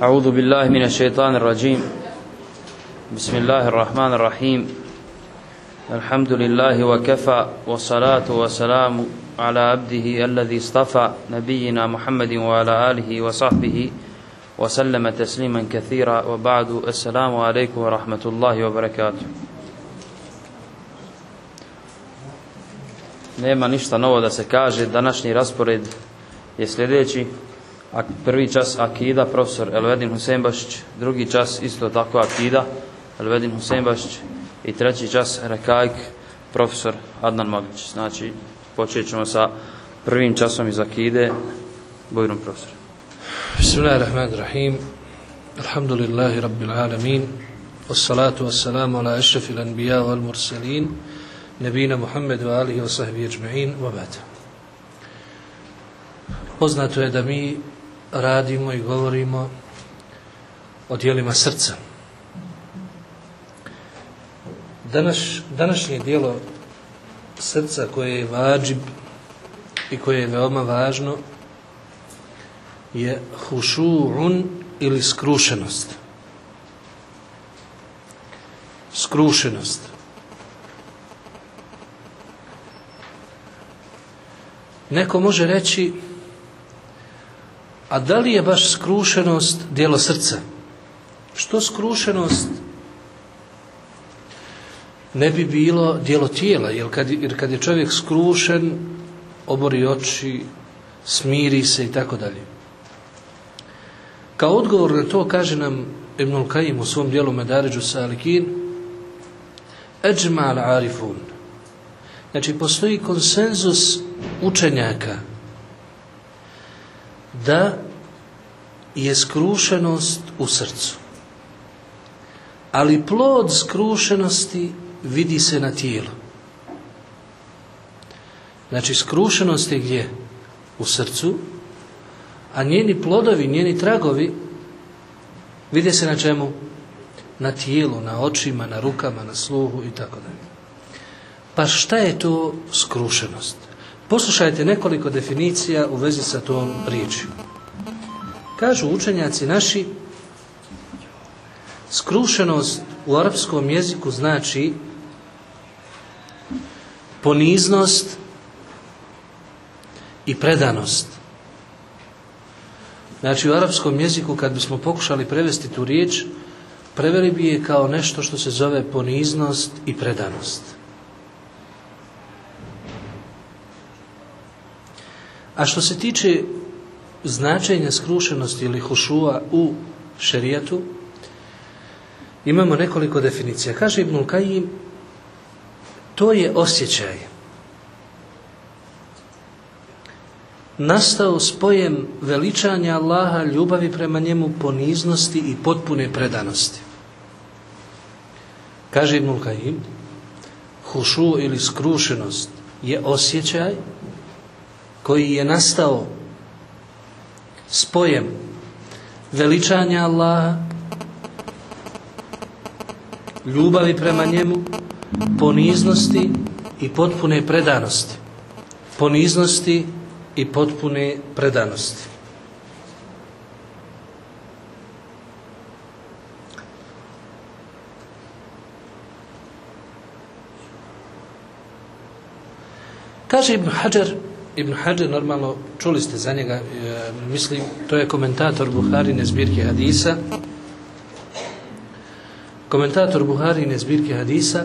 أعوذ بالله من الشيطان الرجيم. بسم الله الرحمن الرحيم. الحمد لله وكفى والصلاة والسلام على عبده الذي اصطفى نبينا محمد وعلى آله وصحبه وسلم تسليما كثيرا. وبعد السلام عليكم ورحمة الله وبركاته. Nema ništa novo da se kaže, današnji raspored je sljedeći. Prvi čas Akida, profesor Elvedin Husembašić, drugi čas isto tako Akida, Elvedin Husembašić i treći čas Rekajk, profesor Adnan Maglić. Znači, počet ćemo sa prvim časom iz Akide, bujrom profesor. Bismillahirrahmanirrahim. Alhamdulillahi rabbil alamin. Wassalatu wassalamu ala ashrafil anbiya wal mursalin. Nebina Muhammed wa alihi wa sahbihi ajma'in wa ba'd. Poznato je da mi radimo i govorimo o dijelima srca. Danas, današnje dijelo srca koje je vađib i koje je veoma važno je hušu'un ili skrušenost. Skrušenost. Neko može reći a da li je baš skrušenost dijelo srca? Što skrušenost ne bi bilo dijelo tijela? Jer kad, jer kad je čovjek skrušen, obori oči, smiri se i tako dalje. Kao odgovor na to kaže nam Ibnul Kajim u svom dijelu Medaređu Salikin Eđma al-arifun Znači, postoji konsenzus učenjaka da je skrušenost u srcu. Ali plod skrušenosti vidi se na tijelu. Znači, skrušenost je gdje? U srcu, a njeni plodovi, njeni tragovi vide se na čemu? Na tijelu, na očima, na rukama, na sluhu i tako dalje. Pa šta je to skrušenost? Poslušajte nekoliko definicija u vezi sa tom riječju. Kažu učenjaci naši, skrušenost u arapskom jeziku znači poniznost i predanost. Znači u arapskom jeziku kad bismo pokušali prevesti tu riječ, preveli bi je kao nešto što se zove poniznost i predanost. A što se tiče značenja skrušenosti ili hušua u šerijatu, imamo nekoliko definicija. Kaže Ibnul Kajim, to je osjećaj. Nastao spojem veličanja Allaha, ljubavi prema njemu, poniznosti i potpune predanosti. Kaže Ibnul Kajim, hušu ili skrušenost je osjećaj koji je nastao spojem veličanja Allaha, ljubavi prema njemu, poniznosti i potpune predanosti. Poniznosti i potpune predanosti. Kaže Ibn Hajar Ibn Hajar, normalno, čuli ste za njega, e, mislim, to je komentator Buharine zbirke hadisa. Komentator Buharine zbirke hadisa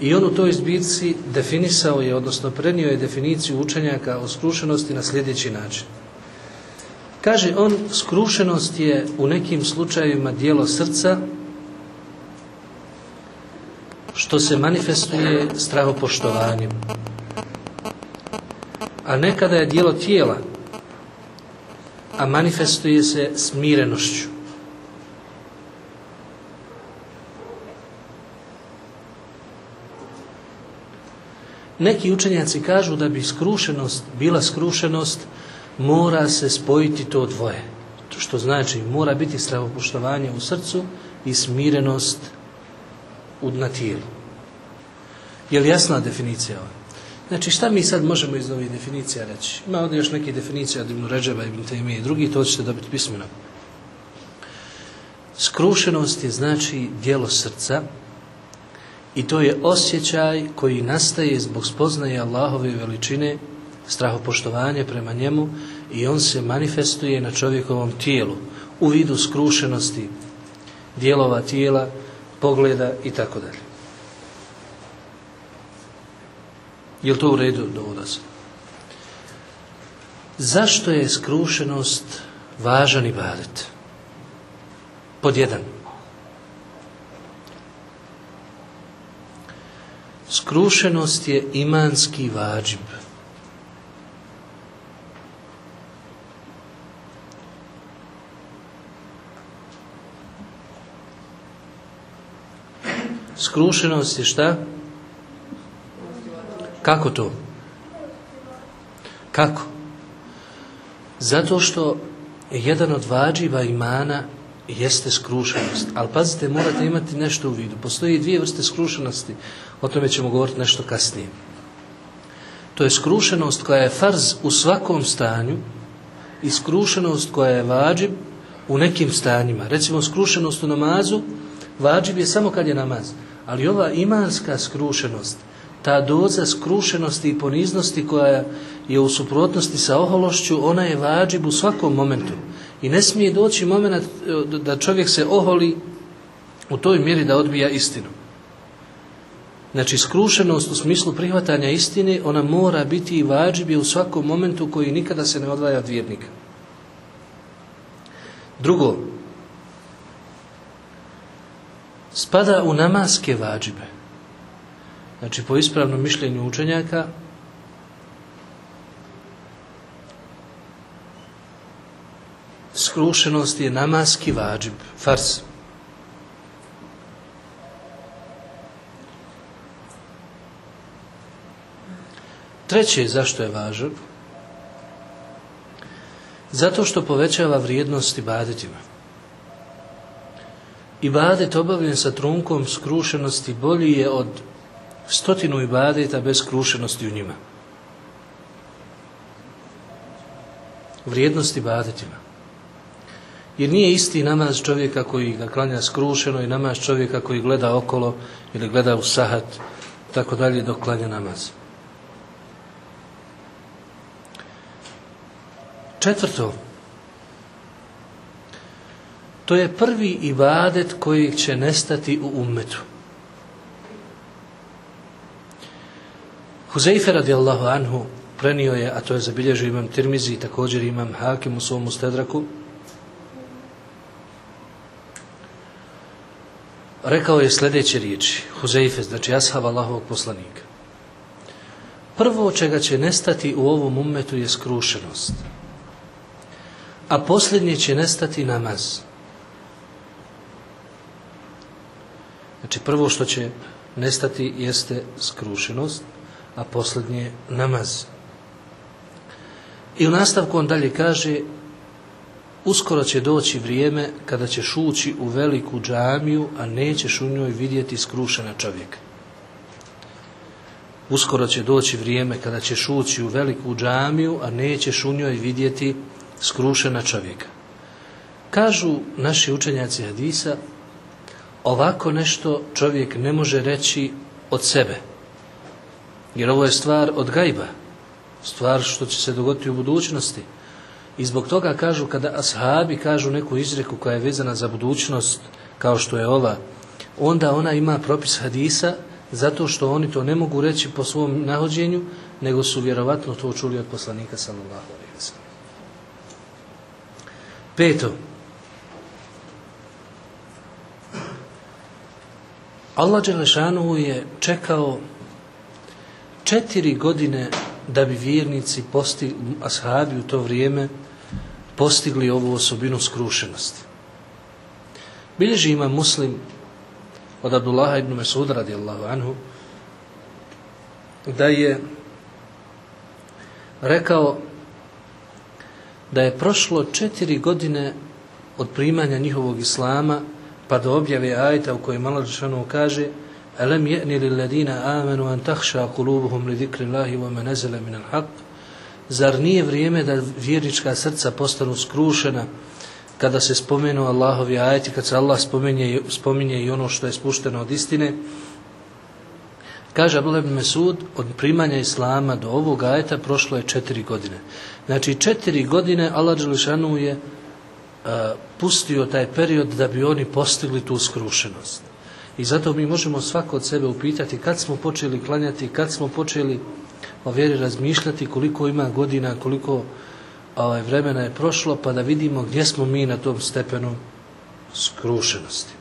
i on u toj zbirci definisao je, odnosno prenio je definiciju učenjaka o skrušenosti na sljedeći način. Kaže on, skrušenost je u nekim slučajevima dijelo srca što se manifestuje strahopoštovanjem a nekada je dijelo tijela, a manifestuje se smirenošću. Neki učenjaci kažu da bi skrušenost bila skrušenost, mora se spojiti to dvoje. Što znači, mora biti stravopoštovanje u srcu i smirenost na tijelu. Je li jasna definicija ova? Znači šta mi sad možemo iz ovih definicija reći? Ima ovdje još neke definicije od Ibn Ređeba, Ibn Taymi i drugi, to ćete dobiti pismeno. Skrušenost je znači dijelo srca i to je osjećaj koji nastaje zbog spoznaje Allahove veličine, strahopoštovanje prema njemu i on se manifestuje na čovjekovom tijelu u vidu skrušenosti dijelova tijela, pogleda i tako dalje. Je to u redu se? Zašto je skrušenost važan ibadet? Pod jedan. Skrušenost je imanski vađib. Skrušenost je šta? Kako to? Kako? Zato što jedan od vađiva imana jeste skrušenost. Ali pazite, morate imati nešto u vidu. Postoji dvije vrste skrušenosti. O tome ćemo govoriti nešto kasnije. To je skrušenost koja je farz u svakom stanju i skrušenost koja je vađib u nekim stanjima. Recimo skrušenost u namazu, vađib je samo kad je namaz. Ali ova imanska skrušenost, ta doza skrušenosti i poniznosti koja je u suprotnosti sa ohološću, ona je vađib u svakom momentu. I ne smije doći moment e, da čovjek se oholi u toj mjeri da odbija istinu. Znači, skrušenost u smislu prihvatanja istine, ona mora biti i vađib u svakom momentu koji nikada se ne odvaja od vjernika. Drugo, spada u namaske vađibe. Znači, po ispravnom mišljenju učenjaka, skrušenost je namaski vađib, fars. Treće, zašto je važan? Zato što povećava vrijednost ibadetima. Ibadet obavljen sa trunkom skrušenosti bolji je od stotinu ibadeta bez skrušenosti u njima. Vrijednost ibadetima. Jer nije isti namaz čovjeka koji ga klanja skrušeno i namaz čovjeka koji gleda okolo ili gleda u sahat, tako dalje dok klanja namaz. Četvrto, to je prvi ibadet koji će nestati u ummetu. Huzeife radijallahu anhu prenio je, a to je zabilježio imam Tirmizi i također imam Hakim u svom stedraku, rekao je sljedeće riječi, Huzeife, znači ashab Allahovog poslanika. Prvo čega će nestati u ovom ummetu je skrušenost. A posljednje će nestati namaz. Znači prvo što će nestati jeste skrušenost, a posljednje namaz. I u nastavku on dalje kaže uskoro će doći vrijeme kada ćeš ući u veliku džamiju, a nećeš u njoj vidjeti skrušena čovjeka. Uskoro će doći vrijeme kada ćeš ući u veliku džamiju, a nećeš u njoj vidjeti skrušena čovjeka. Kažu naši učenjaci hadisa, ovako nešto čovjek ne može reći od sebe. Jer ovo je stvar od gajba, stvar što će se dogoditi u budućnosti. I zbog toga kažu, kada ashabi kažu neku izreku koja je vezana za budućnost, kao što je ova, onda ona ima propis hadisa, zato što oni to ne mogu reći po svom nahođenju, nego su vjerovatno to čuli od poslanika sallallahu alejhi Peto. Allah Đelešanu je čekao četiri godine da bi vjernici postigli, ashabi u to vrijeme postigli ovu osobinu skrušenosti. Bilježi ima muslim od Abdullaha ibn Mesud radijallahu anhu da je rekao da je prošlo četiri godine od primanja njihovog islama pa do objave ajta u kojoj malo kaže Lil ladina amanu an tahša kulubuhum li zikri Allahi wa manazala min Zar nije vrijeme da vjernička srca postanu skrušena kada se spomenu Allahovi ajeti, kad se Allah spominje, spominje i ono što je spušteno od istine, kaže ibn Mesud, od primanja Islama do ovog ajeta prošlo je četiri godine. Znači četiri godine Allah Đelešanu je pustio taj period da bi oni postigli tu skrušenost. I zato mi možemo svako od sebe upitati kad smo počeli klanjati, kad smo počeli o vjeri razmišljati, koliko ima godina, koliko ovaj, vremena je prošlo, pa da vidimo gdje smo mi na tom stepenu skrušenosti.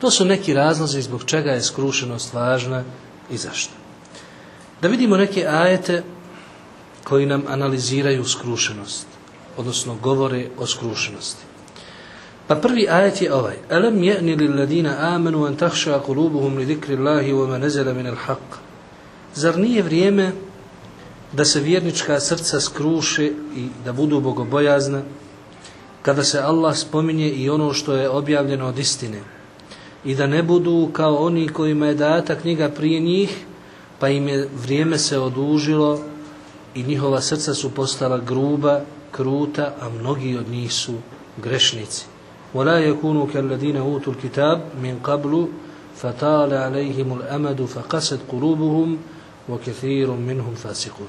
To su neki razlozi zbog čega je skrušenost važna i zašto. Da vidimo neke ajete koji nam analiziraju skrušenost, odnosno govore o skrušenosti. Pa prvi ajet je ovaj. Alam je'ni lil ladina amanu an tahša kulubuhum li zikri Allahi wa ma nezela min al haq. Zar nije vrijeme da se vjernička srca skruše i da budu bogobojazna kada se Allah spominje i ono što je objavljeno od istine i da ne budu kao oni kojima je data knjiga prije njih pa im je vrijeme se odužilo i njihova srca su postala gruba, kruta, a mnogi od njih su grešnici. ولا يكونوا كالذين أوتوا الكتاب من قبل فطال عليهم الأمد فقست قلوبهم وكثير منهم فاسقون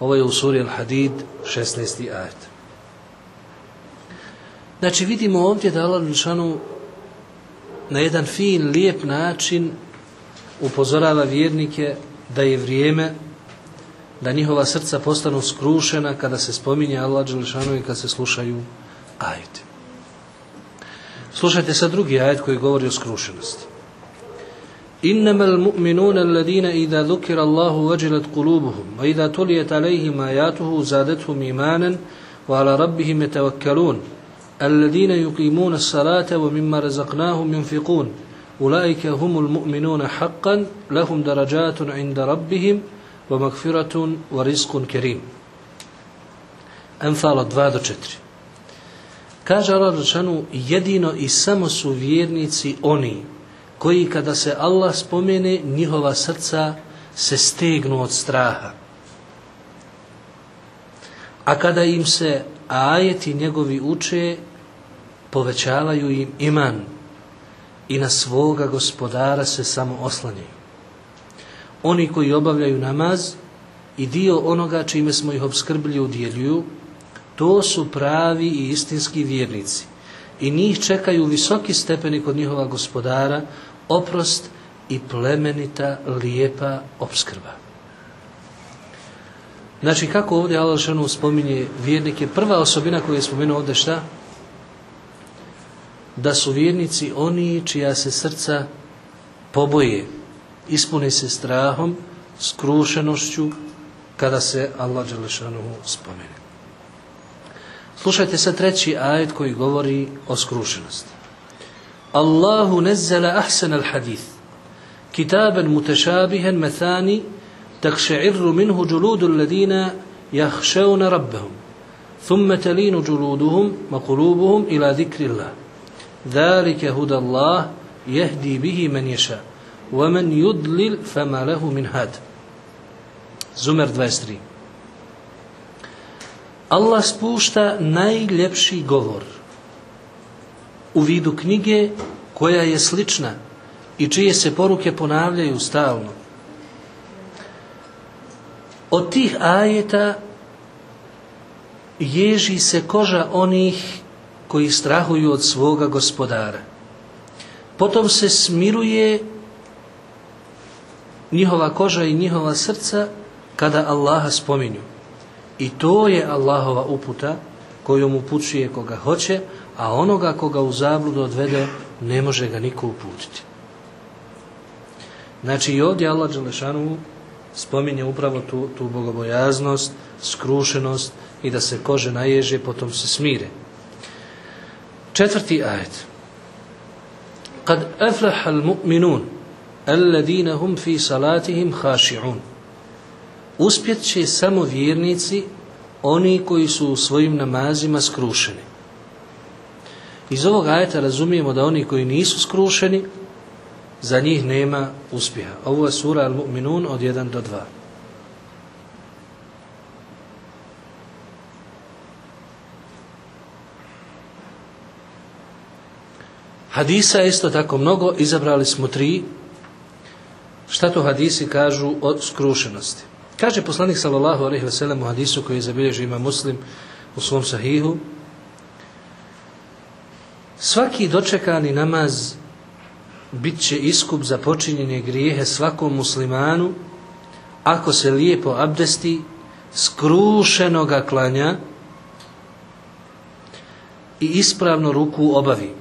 Ovo je u suri Al-Hadid 16. ajet. Znači vidimo ovdje da Allah Lišanu na jedan fin, lijep način upozorava vjernike da je vrijeme da njihova srca postanu skrušena kada se spominje Allah Lišanu i kada se slušaju ajeti. Slušajte sad drugi ajet koji govori o skrušenosti. إنما المؤمنون الذين إذا ذكر الله وجلت قلوبهم وإذا تليت عليهم آياته زادتهم إيمانا وعلى ربهم يتوكلون الذين يقيمون الصلاة ومما رزقناهم ينفقون أولئك هم المؤمنون حقا لهم درجات عند ربهم ومغفرة ورزق كريم أنفال 2 do 4 Kaže Allah Žešanu, jedino i samo su vjernici oni koji kada se Allah spomene, njihova srca se stegnu od straha. A kada im se ajeti njegovi uče, povećavaju im iman i na svoga gospodara se samo oslanjaju. Oni koji obavljaju namaz i dio onoga čime smo ih obskrbili udjeljuju, to su pravi i istinski vjernici. I njih čekaju visoki stepeni kod njihova gospodara, oprost i plemenita, lijepa obskrba. Znači, kako ovdje Allah spominje vjernike, prva osobina koju je spomenuo ovdje šta? Da su vjernici oni čija se srca poboje, ispune se strahom, skrušenošću, kada se Allah Đelešanu spomene. Slušajte sad treći ajet koji govori o skrušenosti. Allahu nezzala ahsan al hadith kitaban mutešabihan mathani takše'irru minhu juludu alladina jahšeuna rabbahum ثم تلين جلودهم وقلوبهم إلى ذكر الله ذلك هدى الله يهدي به من يشاء ومن يضلل فما له من هاد زمر 23 Allah spušta najljepši govor u vidu knjige koja je slična i čije se poruke ponavljaju stalno. Od tih ajeta ježi se koža onih koji strahuju od svoga gospodara. Potom se smiruje njihova koža i njihova srca kada Allaha spominju. I to je Allahova uputa kojom upućuje koga hoće, a onoga koga u zabludu odvede ne može ga niko uputiti. Znači i ovdje Allah Đelešanu spominje upravo tu, tu bogobojaznost, skrušenost i da se kože naježe, potom se smire. Četvrti ajet. Kad aflaha al-mu'minun alladina hum fi salatihim khashi'un uspjet će samo vjernici oni koji su u svojim namazima skrušeni. Iz ovog ajeta razumijemo da oni koji nisu skrušeni, za njih nema uspjeha. Ovo je sura Al-Mu'minun od 1 do 2. Hadisa je isto tako mnogo, izabrali smo tri. Šta to hadisi kažu od skrušenosti? Kaže poslanik sallallahu alejhi ve sellem hadisu koji je zabilježio ima Muslim u svom sahihu Svaki dočekani namaz bit će iskup za počinjenje grijehe svakom muslimanu ako se lijepo abdesti, skrušeno ga klanja i ispravno ruku obavi.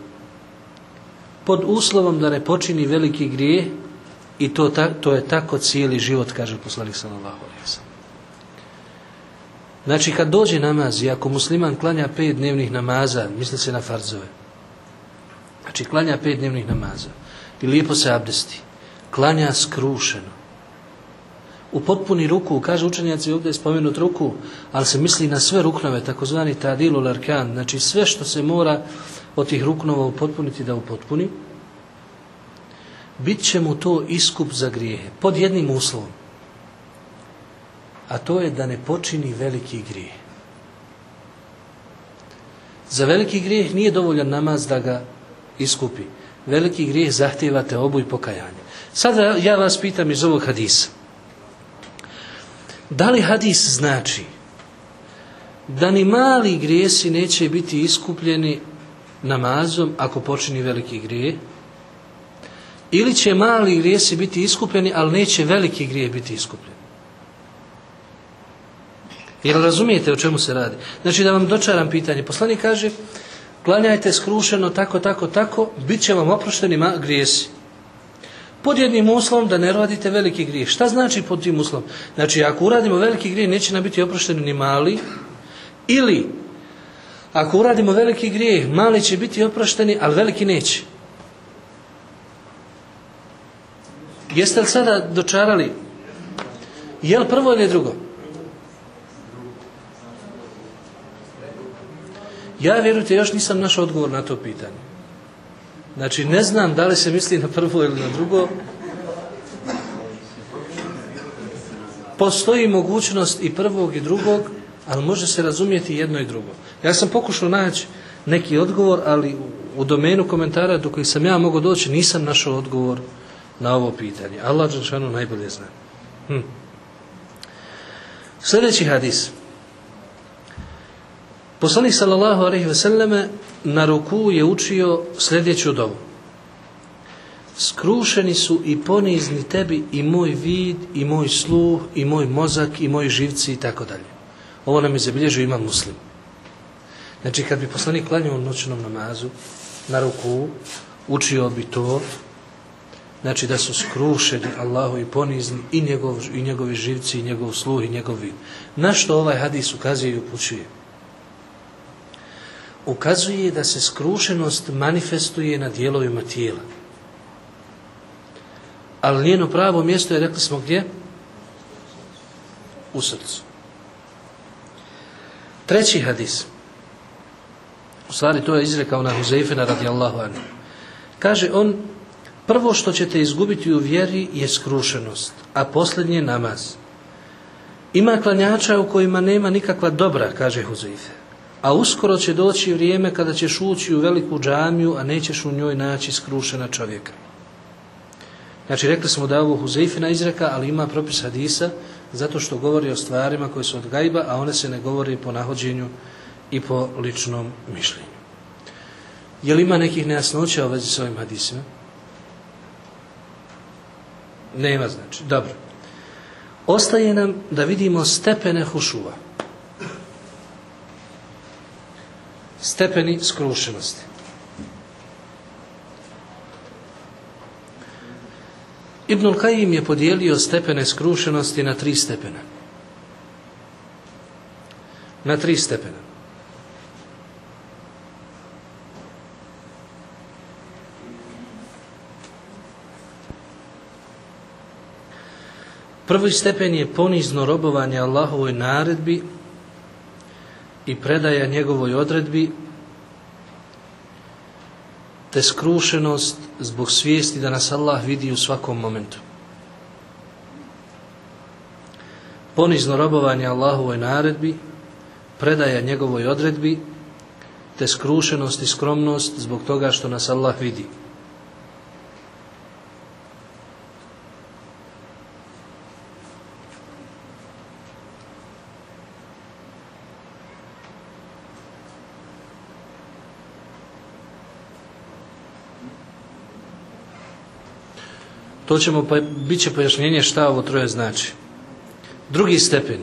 Pod uslovom da ne počini veliki grijeh i to, ta, to je tako cijeli život, kaže poslanik sallallahu. Znači kad dođe namaz i ako musliman klanja pet dnevnih namaza, misli se na farzove. Znači klanja pet dnevnih namaza i lijepo se abdesti. Klanja skrušeno. U potpuni ruku, kaže učenjaci ovdje je spomenut ruku, ali se misli na sve ruknove, takozvani tadilu larkan, znači sve što se mora od tih ruknova upotpuniti da upotpuni, bit će mu to iskup za grijehe, pod jednim uslovom. A to je da ne počini veliki grijeh. Za veliki grijeh nije dovoljan namaz da ga iskupi. Veliki grijeh zahtijevate obu i pokajanje. Sada ja vas pitam iz ovog hadisa. Da li hadis znači da ni mali grijesi neće biti iskupljeni namazom ako počini veliki grijeh? Ili će mali grijesi biti iskupljeni, ali neće veliki grijeh biti iskupljen? Jer razumijete o čemu se radi? Znači da vam dočaram pitanje. Poslanik kaže, klanjajte skrušeno tako, tako, tako, bit će vam oprošteni grijesi. Pod jednim uslovom da ne radite veliki grijeh. Šta znači pod tim uslovom? Znači, ako uradimo veliki grijeh, neće nam biti oprošteni ni mali. Ili, ako uradimo veliki grijeh, mali će biti oprošteni, ali veliki neće. Jeste li sada dočarali? Je li prvo ili drugo? Ja, vjerujte, još nisam našao odgovor na to pitanje. Znači, ne znam da li se misli na prvo ili na drugo. Postoji mogućnost i prvog i drugog, ali može se razumijeti jedno i drugo. Ja sam pokušao naći neki odgovor, ali u domenu komentara do kojih sam ja mogao doći, nisam našao odgovor na ovo pitanje. Allah Đelšanu najbolje zna. Hm. Sljedeći hadis. Poslanik sallallahu alejhi ve selleme na ruku je učio sljedeću dovu. Skrušeni su i ponizni tebi i moj vid, i moj sluh, i moj mozak, i moji živci i tako dalje. Ovo nam je zabilježio ima muslim. Znači, kad bi poslanik klanjao noćnom namazu, na ruku, učio bi to, znači da su skrušeni Allahu i ponizni i, njegov, i njegovi živci, i njegov sluh, i njegov vid. Na što ovaj hadis ukazuje i upućuje? ukazuje da se skrušenost manifestuje na dijelovima tijela. Ali njeno pravo mjesto je, rekli smo gdje? U srcu. Treći hadis. U stvari to je izrekao na Huzeifena radijallahu anhu. Kaže on, prvo što ćete izgubiti u vjeri je skrušenost, a posljednje namaz. Ima klanjača u kojima nema nikakva dobra, kaže Huzeife. A uskoro će doći vrijeme kada ćeš ući u veliku džamiju, a nećeš u njoj naći skrušena čovjeka. Znači, rekli smo da je ovo Huzeifina izreka, ali ima propis hadisa, zato što govori o stvarima koje su od gajba, a one se ne govori po nahođenju i po ličnom mišljenju. Je li ima nekih nejasnoća u vezi s ovim hadisima? Nema znači. Dobro. Ostaje nam da vidimo stepene hušuva. stepeni skrušenosti. Ibnul Kajim je podijelio stepene skrušenosti na tri stepena. Na tri stepena. Prvi stepen je ponizno robovanje Allahovoj naredbi i predaja njegovoj odredbi te skrušenost zbog svijesti da nas Allah vidi u svakom momentu. Ponizno robovanje Allahovoj naredbi, predaja njegovoj odredbi te skrušenost i skromnost zbog toga što nas Allah vidi. To ćemo, pa, bit će pojašnjenje šta ovo troje znači. Drugi stepen.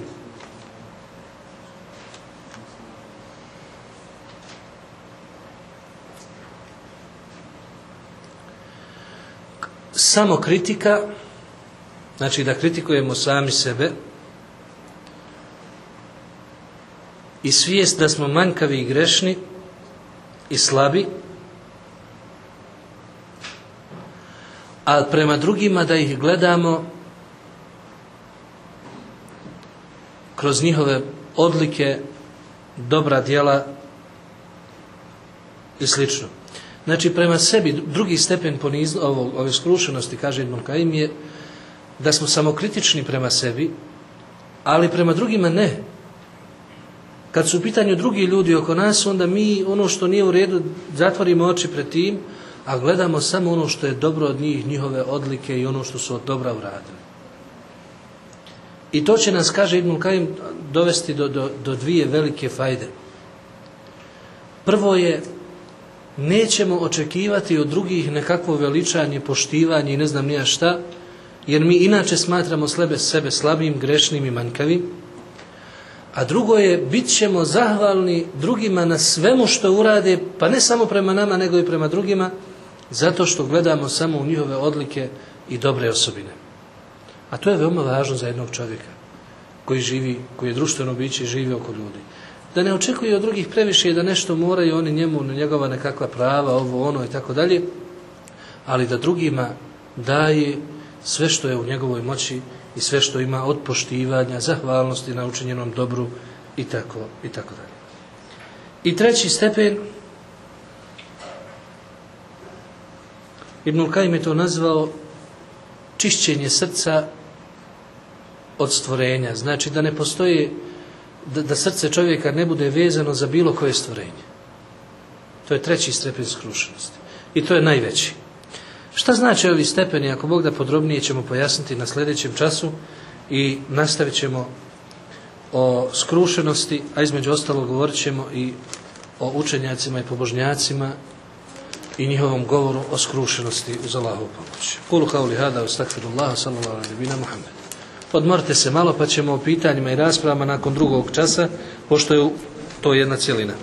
Samo kritika, znači da kritikujemo sami sebe i svijest da smo manjkavi i grešni i slabi, a prema drugima da ih gledamo kroz njihove odlike, dobra djela i slično. Znači, prema sebi, drugi stepen ponizno, ovo, ove skrušenosti, kaže Ibn Kajim, je da smo samokritični prema sebi, ali prema drugima ne. Kad su u pitanju drugi ljudi oko nas, onda mi ono što nije u redu zatvorimo oči pred tim, a gledamo samo ono što je dobro od njih, njihove odlike i ono što su od dobra uradili. I to će nas, kaže Ibn Kajim, dovesti do, do, do dvije velike fajde. Prvo je, nećemo očekivati od drugih nekakvo veličanje, poštivanje i ne znam nija šta, jer mi inače smatramo slebe sebe slabim, grešnim i manjkavim. A drugo je, bit ćemo zahvalni drugima na svemu što urade, pa ne samo prema nama, nego i prema drugima, zato što gledamo samo u njihove odlike i dobre osobine. A to je veoma važno za jednog čovjeka koji živi, koji je društveno biće i živi oko ljudi. Da ne očekuje od drugih previše da nešto moraju oni njemu, njegova nekakva prava, ovo, ono i tako dalje, ali da drugima daje sve što je u njegovoj moći i sve što ima od poštivanja, zahvalnosti na učinjenom dobru i tako, i tako dalje. I treći stepen Ibn Kajim je to nazvao čišćenje srca od stvorenja. Znači da ne postoji, da, da srce čovjeka ne bude vezano za bilo koje stvorenje. To je treći stepen skrušenosti. I to je najveći. Šta znači ovi stepeni? Ako Bog da podrobnije ćemo pojasniti na sljedećem času i nastavit ćemo o skrušenosti, a između ostalo govorit ćemo i o učenjacima i pobožnjacima i njihovom govoru o skrušenosti uz Allahovu pomoć. Kulu kauli hada, ustakfirullah, sallallahu alaihi Muhammed. Odmorite se malo pa ćemo o pitanjima i raspravama nakon drugog časa, pošto je to jedna cijelina.